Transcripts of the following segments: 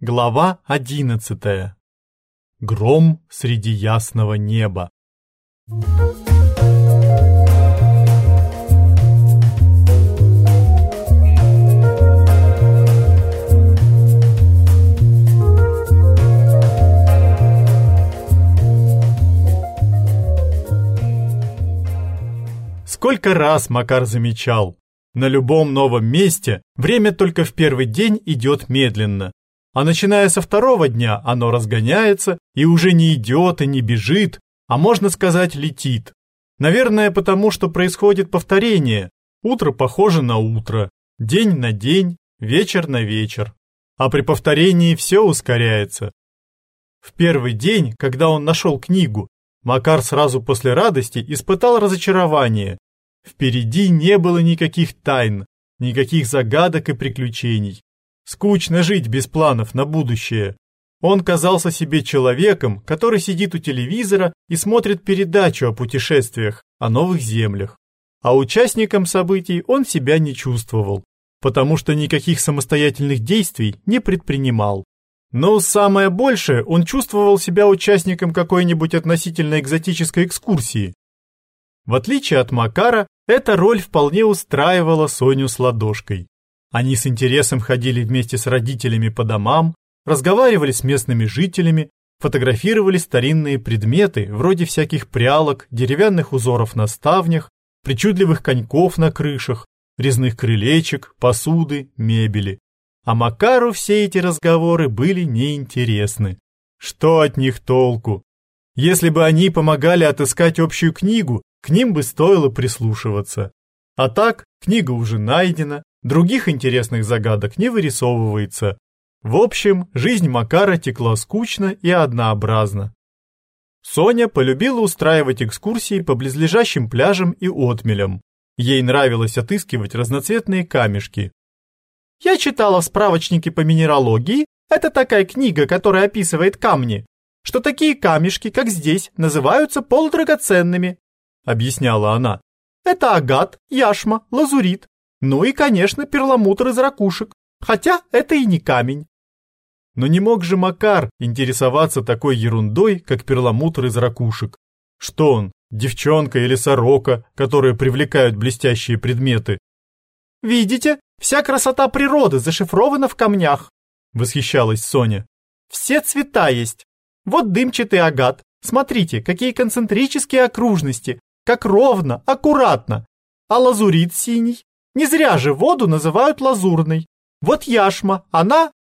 Глава одиннадцатая. Гром среди ясного неба. Сколько раз Макар замечал, на любом новом месте время только в первый день идет медленно, а начиная со второго дня оно разгоняется и уже не идет и не бежит, а можно сказать летит. Наверное, потому что происходит повторение. Утро похоже на утро, день на день, вечер на вечер. А при повторении все ускоряется. В первый день, когда он нашел книгу, Макар сразу после радости испытал разочарование. Впереди не было никаких тайн, никаких загадок и приключений. Скучно жить без планов на будущее. Он казался себе человеком, который сидит у телевизора и смотрит передачу о путешествиях, о новых землях. А участником событий он себя не чувствовал, потому что никаких самостоятельных действий не предпринимал. Но самое большее, он чувствовал себя участником какой-нибудь относительно экзотической экскурсии. В отличие от Макара, эта роль вполне устраивала Соню с ладошкой. Они с интересом ходили вместе с родителями по домам, разговаривали с местными жителями, фотографировали старинные предметы, вроде всяких прялок, деревянных узоров на ставнях, причудливых коньков на крышах, резных крылечек, посуды, мебели. А Макару все эти разговоры были неинтересны. Что от них толку? Если бы они помогали отыскать общую книгу, к ним бы стоило прислушиваться. А так, книга уже найдена, других интересных загадок не вырисовывается. В общем, жизнь Макара текла скучно и однообразно. Соня полюбила устраивать экскурсии по близлежащим пляжам и отмелям. Ей нравилось отыскивать разноцветные камешки. Я читала в справочнике по минералогии, это такая книга, которая описывает камни, что такие камешки, как здесь, называются полудрагоценными, объясняла она. Это агат, яшма, лазурит, ну и, конечно, перламутр из ракушек, хотя это и не камень. Но не мог же Макар интересоваться такой ерундой, как перламутр из ракушек. Что он, девчонка или сорока, которые привлекают блестящие предметы? Видите, вся красота природы зашифрована в камнях, восхищалась Соня. Все цвета есть. Вот дымчатый агат. Смотрите, какие концентрические окружности, как ровно, аккуратно. А лазурит синий? Не зря же воду называют лазурной. Вот яшма, она...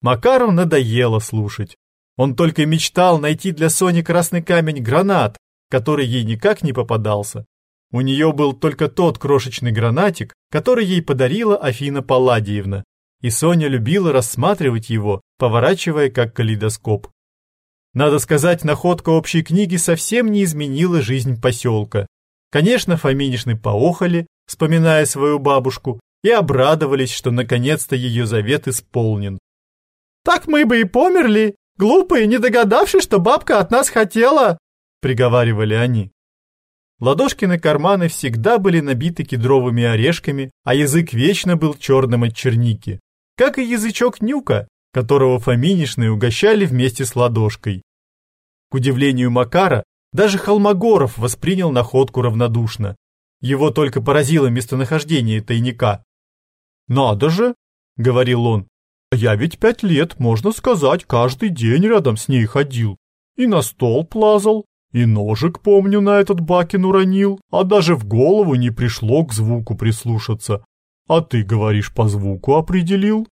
Макару надоело слушать. Он только мечтал найти для Сони красный камень гранат, который ей никак не попадался. У нее был только тот крошечный гранатик, который ей подарила Афина Палладиевна, и Соня любила рассматривать его, поворачивая как калейдоскоп. Надо сказать, находка общей книги совсем не изменила жизнь поселка. Конечно, Фоминишны поохали, вспоминая свою бабушку, и обрадовались, что наконец-то ее завет исполнен. «Так мы бы и померли, глупые, не догадавшись, что бабка от нас хотела!» — приговаривали они. Ладошкины карманы всегда были набиты кедровыми орешками, а язык вечно был черным от черники, как и язычок нюка, которого Фоминишны угощали вместе с ладошкой. К удивлению Макара, даже Холмогоров воспринял находку равнодушно. Его только поразило местонахождение тайника. «Надо же!» — говорил он. «Я ведь пять лет, можно сказать, каждый день рядом с ней ходил. И на стол плазал, и ножик, помню, на этот бакин уронил, а даже в голову не пришло к звуку прислушаться. А ты, говоришь, по звуку определил?»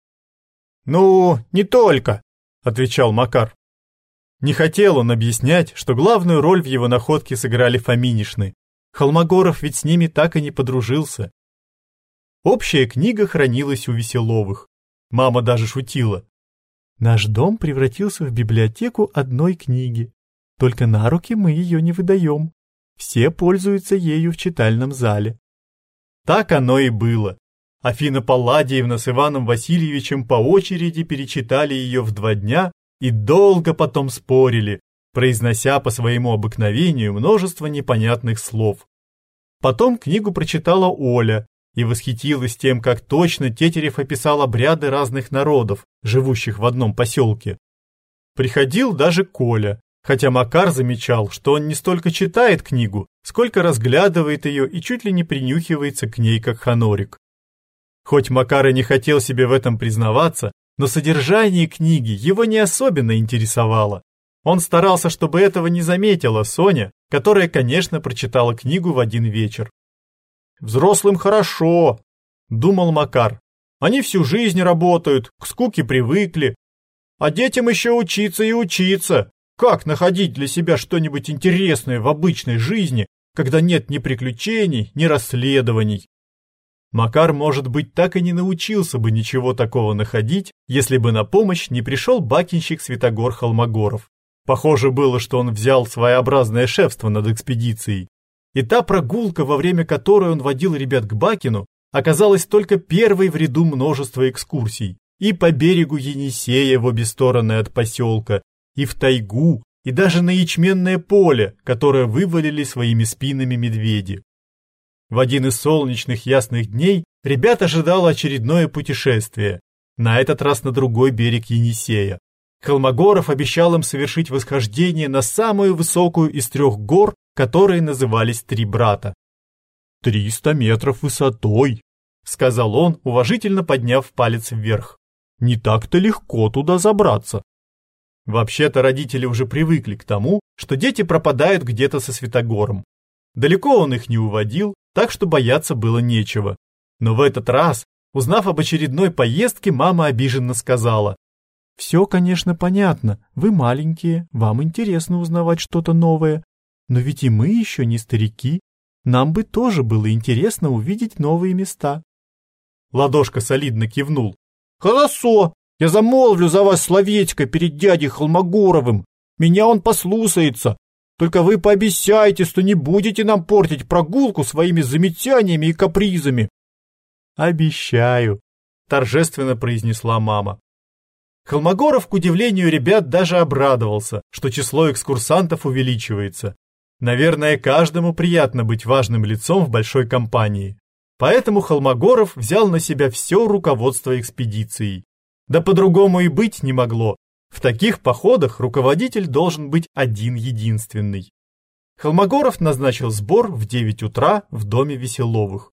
«Ну, не только», — отвечал Макар. Не хотел он объяснять, что главную роль в его находке сыграли Фоминишны. Холмогоров ведь с ними так и не подружился. Общая книга хранилась у Веселовых. Мама даже шутила. Наш дом превратился в библиотеку одной книги. Только на руки мы ее не выдаем. Все пользуются ею в читальном зале. Так оно и было. Афина Палладиевна с Иваном Васильевичем по очереди перечитали ее в два дня и долго потом спорили, произнося по своему обыкновению множество непонятных слов. Потом книгу прочитала Оля, и восхитилась тем, как точно Тетерев описал обряды разных народов, живущих в одном поселке. Приходил даже Коля, хотя Макар замечал, что он не столько читает книгу, сколько разглядывает ее и чуть ли не принюхивается к ней, как ханорик. Хоть Макар и не хотел себе в этом признаваться, но содержание книги его не особенно интересовало. Он старался, чтобы этого не заметила Соня, которая, конечно, прочитала книгу в один вечер. «Взрослым хорошо», — думал Макар. «Они всю жизнь работают, к скуке привыкли. А детям еще учиться и учиться. Как находить для себя что-нибудь интересное в обычной жизни, когда нет ни приключений, ни расследований?» Макар, может быть, так и не научился бы ничего такого находить, если бы на помощь не пришел бакинщик Святогор Холмогоров. Похоже было, что он взял своеобразное шефство над экспедицией. И та прогулка, во время которой он водил ребят к Бакину, оказалась только первой в ряду множества экскурсий. И по берегу Енисея в обе стороны от поселка, и в тайгу, и даже на ячменное поле, которое вывалили своими спинами медведи. В один из солнечных ясных дней ребят ожидало очередное путешествие, на этот раз на другой берег Енисея. Холмогоров обещал им совершить восхождение на самую высокую из трех гор, которые назывались Три Брата. «Триста метров высотой», — сказал он, уважительно подняв палец вверх. «Не так-то легко туда забраться». Вообще-то родители уже привыкли к тому, что дети пропадают где-то со Святогором. Далеко он их не уводил, так что бояться было нечего. Но в этот раз, узнав об очередной поездке, мама обиженно сказала. «Все, конечно, понятно. Вы маленькие, вам интересно узнавать что-то новое. Но ведь и мы еще не старики. Нам бы тоже было интересно увидеть новые места». Ладошка солидно кивнул. «Хорошо, я замолвлю за вас словечко перед дядей Холмогоровым. Меня он послушается, только вы пообещайте, что не будете нам портить прогулку своими замечаниями и капризами. Обещаю, торжественно произнесла мама. Холмогоров, к удивлению ребят, даже обрадовался, что число экскурсантов увеличивается. Наверное, каждому приятно быть важным лицом в большой компании. Поэтому Холмогоров взял на себя все руководство экспедицией. Да по-другому и быть не могло, в таких походах руководитель должен быть один-единственный. Холмогоров назначил сбор в 9 утра в доме Веселовых.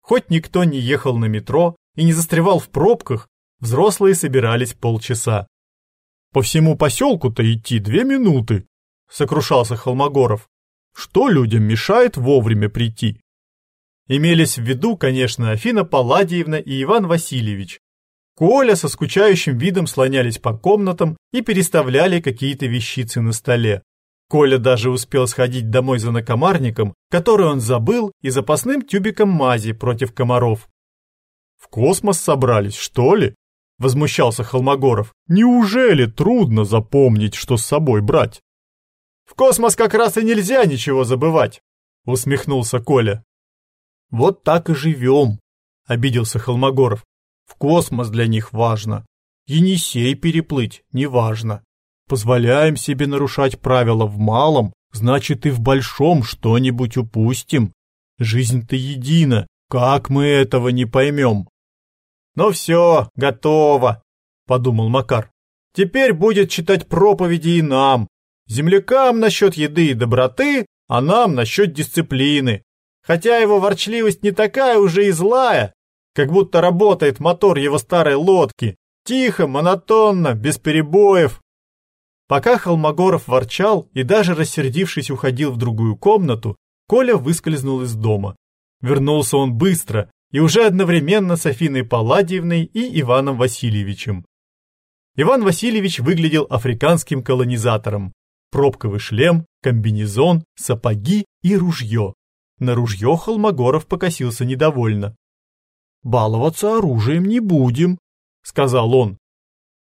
Хоть никто не ехал на метро и не застревал в пробках, взрослые собирались полчаса. «По всему поселку-то идти две минуты», — сокрушался Холмогоров. «Что людям мешает вовремя прийти?» Имелись в виду, конечно, Афина Палладиевна и Иван Васильевич, Коля со скучающим видом слонялись по комнатам и переставляли какие-то вещицы на столе. Коля даже успел сходить домой за накомарником, который он забыл, и запасным тюбиком мази против комаров. «В космос собрались, что ли?» — возмущался Холмогоров. «Неужели трудно запомнить, что с собой брать?» «В космос как раз и нельзя ничего забывать», — усмехнулся Коля. «Вот так и живем», — обиделся Холмогоров. В космос для них важно. Енисей переплыть не важно. Позволяем себе нарушать правила в малом, значит и в большом что-нибудь упустим. Жизнь-то едина, как мы этого не поймем? Ну все, готово, подумал Макар. Теперь будет читать проповеди и нам, землякам насчет еды и доброты, а нам насчет дисциплины. Хотя его ворчливость не такая уже и злая, как будто работает мотор его старой лодки. Тихо, монотонно, без перебоев. Пока Холмогоров ворчал и даже рассердившись уходил в другую комнату, Коля выскользнул из дома. Вернулся он быстро и уже одновременно с Афиной Палладиевной и Иваном Васильевичем. Иван Васильевич выглядел африканским колонизатором. Пробковый шлем, комбинезон, сапоги и ружье. На ружье Холмогоров покосился недовольно баловаться оружием не будем», — сказал он.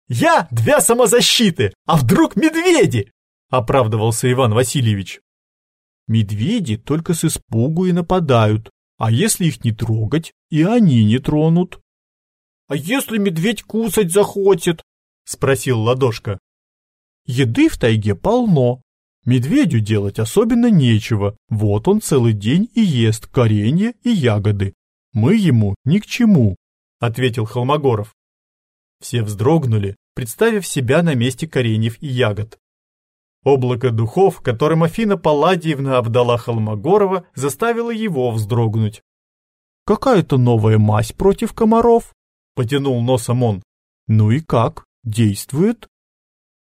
«Я для самозащиты, а вдруг медведи?» — оправдывался Иван Васильевич. «Медведи только с испугу и нападают, а если их не трогать, и они не тронут». «А если медведь кусать захочет?» — спросил Ладошка. «Еды в тайге полно. Медведю делать особенно нечего, вот он целый день и ест коренья и ягоды. Мы ему ни к чему, ответил Холмогоров. Все вздрогнули, представив себя на месте кореньев и ягод. Облако духов, которым Афина Палладиевна обдала Холмогорова, заставило его вздрогнуть. «Какая-то новая мазь против комаров?» — потянул носом он. «Ну и как? Действует?»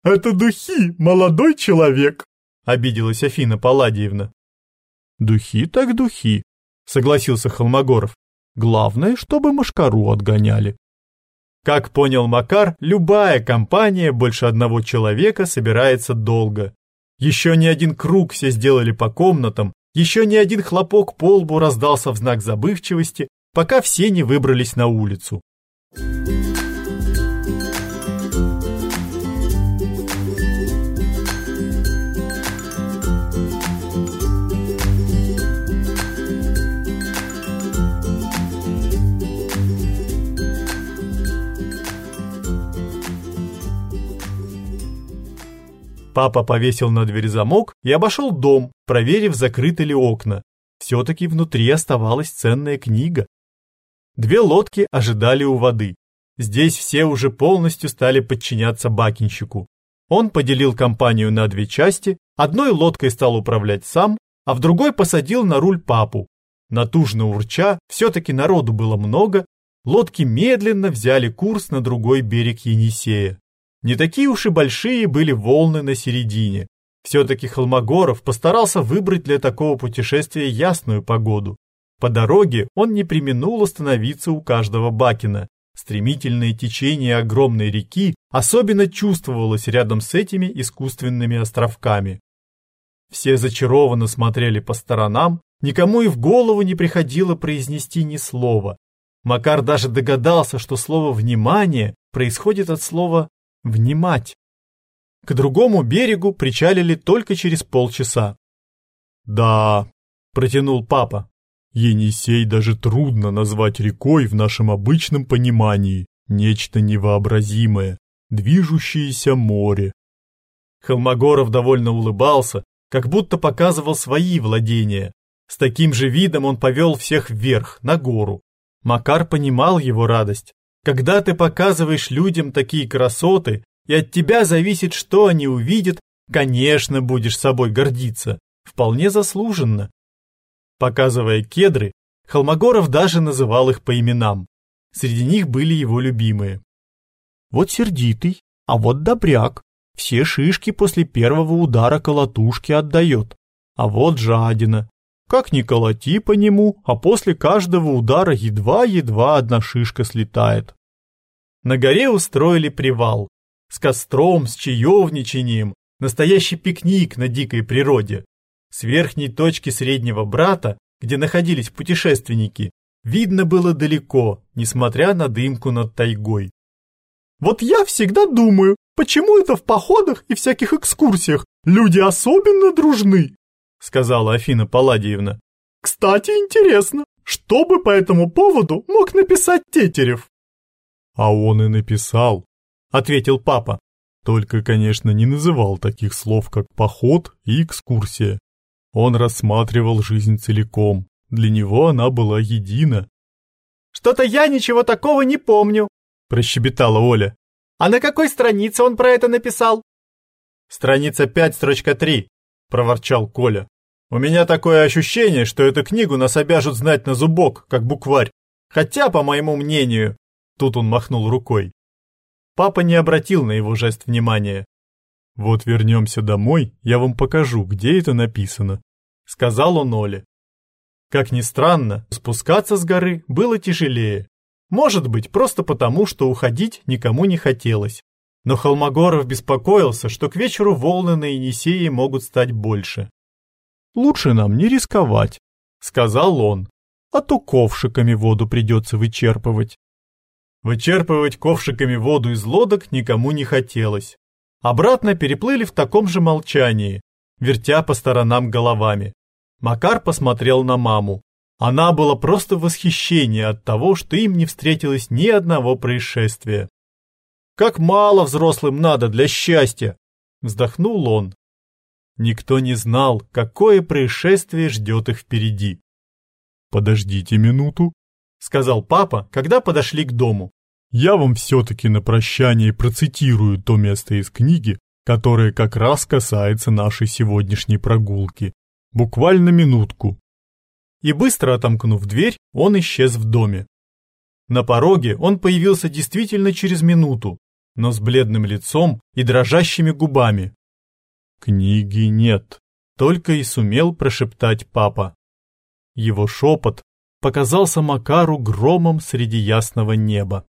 «Это духи, молодой человек!» — обиделась Афина Палладиевна. «Духи так духи», — согласился Холмогоров. «Главное, чтобы мошкару отгоняли». Как понял Макар, любая компания больше одного человека собирается долго. Еще не один круг все сделали по комнатам, еще не один хлопок по лбу раздался в знак забывчивости, пока все не выбрались на улицу. Папа повесил на дверь замок и обошел дом, проверив, закрыты ли окна. Все-таки внутри оставалась ценная книга. Две лодки ожидали у воды. Здесь все уже полностью стали подчиняться бакинщику. Он поделил компанию на две части, одной лодкой стал управлять сам, а в другой посадил на руль папу. Натужно урча, все-таки народу было много, лодки медленно взяли курс на другой берег Енисея. Не такие уж и большие были волны на середине. Все-таки Холмогоров постарался выбрать для такого путешествия ясную погоду. По дороге он не применул остановиться у каждого бакина. Стремительное течение огромной реки особенно чувствовалось рядом с этими искусственными островками. Все зачарованно смотрели по сторонам, никому и в голову не приходило произнести ни слова. Макар даже догадался, что слово «внимание» происходит от слова Внимать! К другому берегу причалили только через полчаса. «Да», — протянул папа, — «Енисей даже трудно назвать рекой в нашем обычном понимании. Нечто невообразимое, движущееся море». Холмогоров довольно улыбался, как будто показывал свои владения. С таким же видом он повел всех вверх, на гору. Макар понимал его радость. Когда ты показываешь людям такие красоты, и от тебя зависит, что они увидят, конечно, будешь собой гордиться. Вполне заслуженно. Показывая кедры, Холмогоров даже называл их по именам. Среди них были его любимые. Вот сердитый, а вот добряк. Все шишки после первого удара колотушки отдает. А вот жадина. Как ни колоти по нему, а после каждого удара едва-едва одна шишка слетает. На горе устроили привал. С костром, с чаевничанием, настоящий пикник на дикой природе. С верхней точки среднего брата, где находились путешественники, видно было далеко, несмотря на дымку над тайгой. Вот я всегда думаю, почему это в походах и всяких экскурсиях люди особенно дружны, сказала Афина Палладиевна. Кстати, интересно, что бы по этому поводу мог написать Тетерев? А он и написал, ответил папа. Только, конечно, не называл таких слов, как поход и экскурсия. Он рассматривал жизнь целиком. Для него она была едина. Что-то я ничего такого не помню, прощебетала Оля. А на какой странице он про это написал? Страница 5, строчка 3, проворчал Коля. У меня такое ощущение, что эту книгу нас обяжут знать на зубок, как букварь. Хотя, по моему мнению, тут он махнул рукой. Папа не обратил на его жест внимания. «Вот вернемся домой, я вам покажу, где это написано», — сказал он Оле. Как ни странно, спускаться с горы было тяжелее. Может быть, просто потому, что уходить никому не хотелось. Но Холмогоров беспокоился, что к вечеру волны на Енисее могут стать больше. «Лучше нам не рисковать», — сказал он, «а то ковшиками воду придется вычерпывать». Вычерпывать ковшиками воду из лодок никому не хотелось. Обратно переплыли в таком же молчании, вертя по сторонам головами. Макар посмотрел на маму. Она была просто в восхищении от того, что им не встретилось ни одного происшествия. «Как мало взрослым надо для счастья!» — вздохнул он. Никто не знал, какое происшествие ждет их впереди. «Подождите минуту», сказал папа, когда подошли к дому. Я вам все-таки на прощание процитирую то место из книги, которое как раз касается нашей сегодняшней прогулки. Буквально минутку. И быстро отомкнув дверь, он исчез в доме. На пороге он появился действительно через минуту, но с бледным лицом и дрожащими губами. Книги нет, только и сумел прошептать папа. Его шепот показался Макару громом среди ясного неба.